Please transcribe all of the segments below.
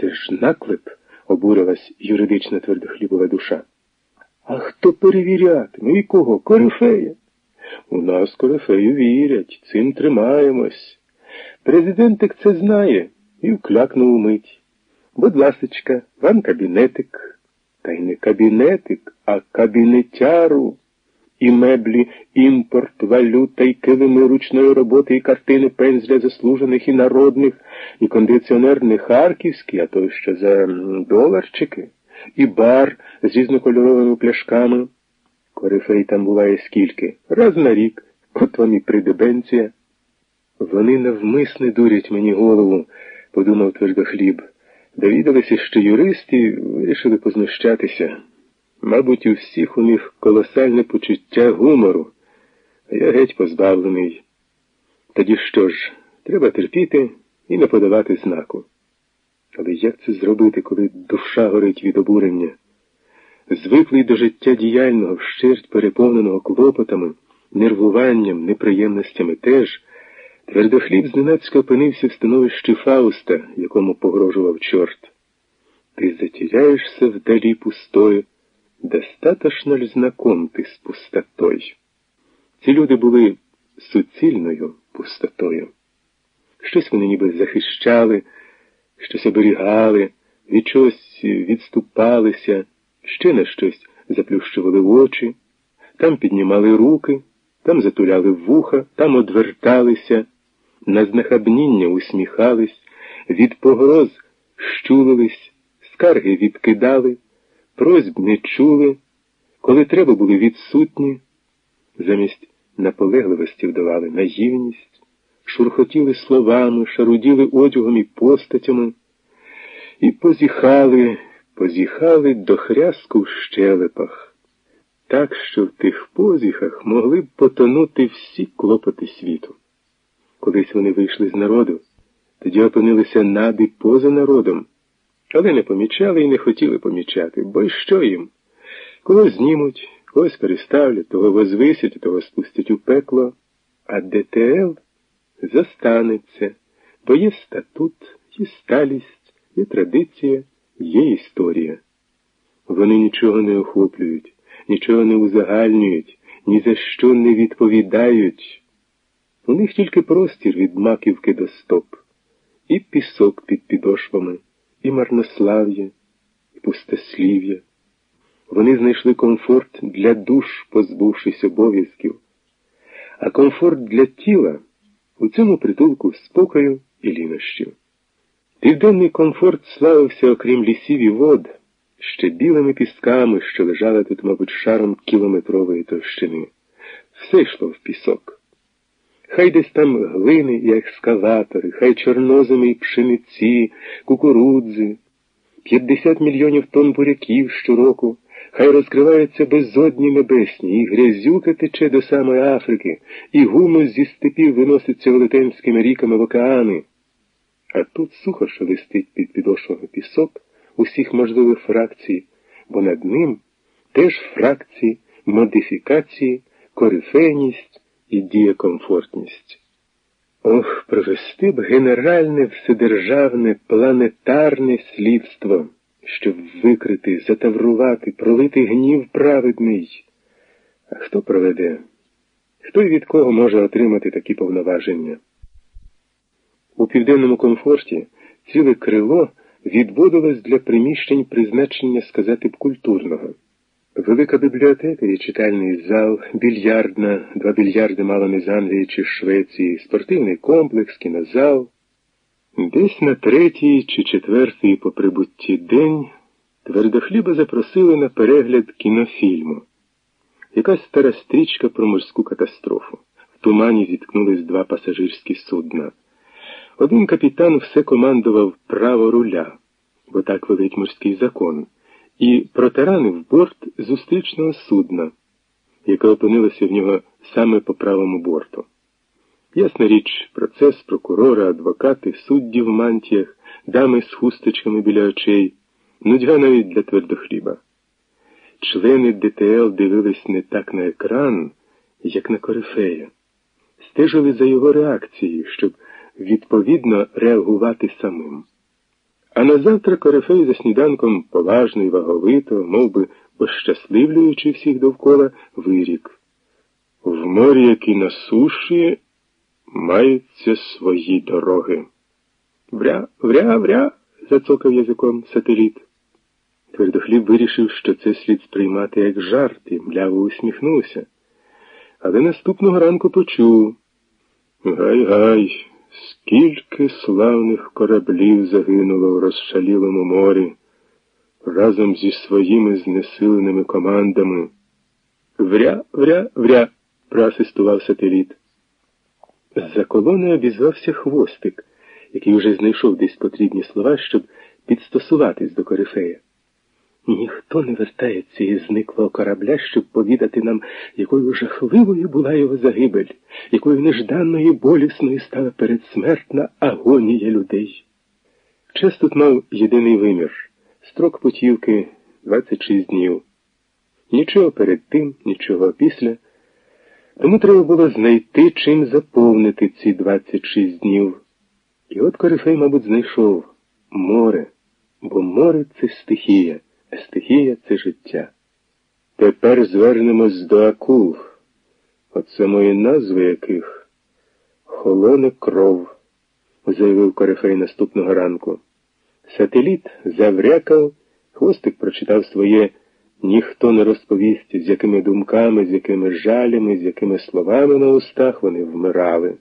Це ж наклеп, обурилась юридична твердохлібова душа. А хто перевірятиме? І кого? Корифея? У нас корифею вірять, цим тримаємось. Президентик це знає і вклякнув умить. Будь ласочка, вам кабінетик. Та й не кабінетик, а кабінетяру. І меблі, імпорт, валюта, і килими ручної роботи, і картини пензля заслужених і народних, і кондиціонер не харківський, а то що за доларчики, і бар з різнокольоровими пляшками. Корифей там буває скільки, раз на рік, от вам і придебенція. Вони навмисне дурять мені голову, подумав твердохліб. Довідалися, що юристи вирішили познущатися. Мабуть, у всіх у них колосальне почуття гумору, а я геть позбавлений. Тоді що ж, треба терпіти і не подавати знаку. Але як це зробити, коли душа горить від обурення? Звиклий до життя діяльного, вщерть переповненого клопотами, нервуванням, неприємностями теж, твердохліб зненацька опинився в становищі Фауста, якому погрожував чорт. Ти затіряєшся вдалі пустою. Достаточно ли знаком ти з пустотою? Ці люди були суцільною пустотою. Щось вони ніби захищали, щось оберігали, від чогось відступалися, ще на щось заплющували очі, там піднімали руки, там затуляли вуха, там одверталися, на знахабніння усміхались, від погроз щулились, скарги відкидали просьб не чули, коли треба були відсутні, замість наполегливості вдавали наївність, шурхотіли словами, шаруділи одягом і постатями, і позіхали, позіхали до хряску в щелепах, так що в тих позіхах могли б потонути всі клопоти світу. Колись вони вийшли з народу, тоді опинилися нади поза народом але не помічали і не хотіли помічати, бо й що їм? Кого знімуть, когось переставлять, того возвисять, того спустять у пекло, а ДТЛ застанеться, бо є статут, є сталість, є традиція, є історія. Вони нічого не охоплюють, нічого не узагальнюють, ні за що не відповідають. У них тільки простір від маківки до стоп, і пісок під підошвами і марнослав'я, і пустослів'я. Вони знайшли комфорт для душ, позбувшись обов'язків, а комфорт для тіла у цьому притулку спокою і лінощів. Південний комфорт славився, окрім лісів і вод, ще білими пісками, що лежали тут, мабуть, шаром кілометрової товщини. Все йшло в пісок. Хай десь там глини і екскаватори, хай чорноземи і пшениці, кукурудзи, 50 мільйонів тонн буряків щороку, хай розкриваються безодні небесні, і грязюка тече до самої Африки, і гумус зі степів виноситься велетенськими ріками в океани. А тут сухо шелестить під підошвами пісок усіх можливих фракцій, бо над ним теж фракції, модифікації, корифейність і дієкомфортність. Ох, провести б генеральне вседержавне планетарне слідство, щоб викрити, затаврувати, пролити гнів праведний. А хто проведе? Хто і від кого може отримати такі повноваження? У південному комфорті ціле крило відводилось для приміщень призначення сказати б культурного. Велика бібліотека і читальний зал, більярдна, два більярди мало з Англії чи Швеції, спортивний комплекс, кінозал. Десь на третій чи четвертий по прибутті день твердохліба запросили на перегляд кінофільму. Якась стара стрічка про морську катастрофу. В тумані зіткнулись два пасажирські судна. Один капітан все командував право руля, бо так велить морський закон і протаранив борт зустрічного судна, яке опинилося в нього саме по правому борту. Ясна річ, процес прокурора, адвокати, судді в мантіях, дами з хусточками біля очей, нудьга навіть для твердохліба. Члени ДТЛ дивились не так на екран, як на корифея, стежили за його реакцією, щоб відповідно реагувати самим. А назавтра Корифей за сніданком поважно і ваговито, мов би ощасливлюючи всіх довкола, вирік. В морі, як і на суші, маються свої дороги. Вря, вря, вря, зацокав язиком сателіт. Твердохліб вирішив, що це слід сприймати як жарт, і мляво усміхнувся. Але наступного ранку почув. Гай, гай, скільки славних кораблів загинуло в розшалілому морі разом зі своїми знесиленими командами. Вря, вря, вря, проасистував сателіт. За колоною обізвався хвостик, який уже знайшов десь потрібні слова, щоб підстосуватись до корифея. Ніхто не вертається із зниклого корабля, щоб повідати нам, якою жахливою була його загибель, якою нежданною і болісною стала передсмертна агонія людей. Час тут мав єдиний вимір строк путівки 26 днів. Нічого перед тим, нічого після. Тому треба було знайти, чим заповнити ці 26 днів. І от Корифей, мабуть, знайшов море, бо море це стихія стихія це життя. Тепер звернемось до акул, от самої назви яких холоне кров, заявив Корифей наступного ранку. Сателіт заврякав, хвостик прочитав своє ніхто не розповість, з якими думками, з якими жалями, з якими словами на устах вони вмирали.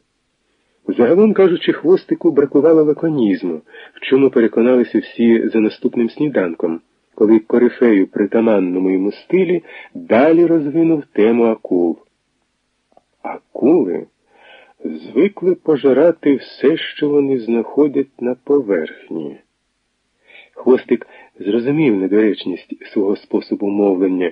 Загалом кажучи, хвостику бракувало лаконізму, в чому переконалися всі за наступним сніданком коли корифею притаманному йому стилі далі розвинув тему акул. Акули звикли пожирати все, що вони знаходять на поверхні. Хвостик зрозумів недоречність свого способу мовлення.